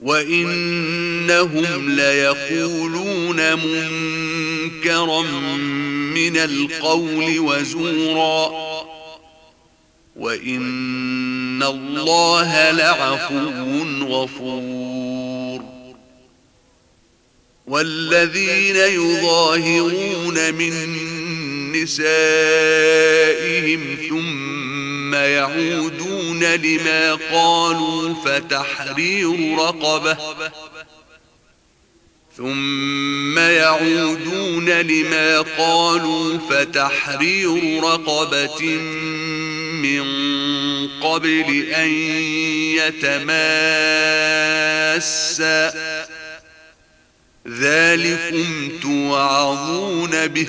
وَإِنَّهُمْ لَيَقُولُونَ مُنْكَرًا مِنَ الْقَوْلِ وَزُورًا وَإِنَّ اللَّهَ لَعَفُوٌّ غَفُورٌ وَالَّذِينَ يُظَاهِرُونَ مِنْ نِسَائِهِمْ ثُمَّ ثم يعودون لما قالوا فتحرير رقبة. ثم يعودون لما قالوا فتحرير رقبة من قبل أن يتماسا. ذلكم توعظون به.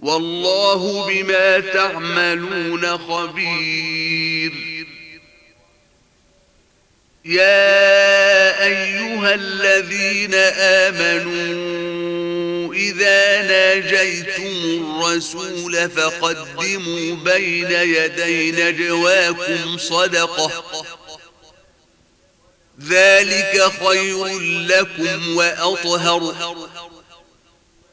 والله بما تعملون خبير. يا أيها الذين آمنوا إذا ناجيتم الرسول فقدموا بين يدي نجواكم صدقة. ذلك خير لكم وأطهر.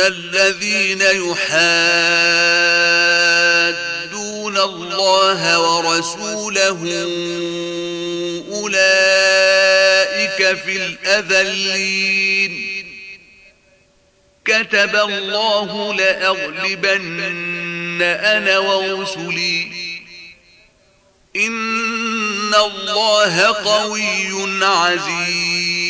ان الذين يحادون الله ورسوله أولئك في الأذلين. كتب الله لأغلبن أنا ورسلي. إن الله قوي عزيز.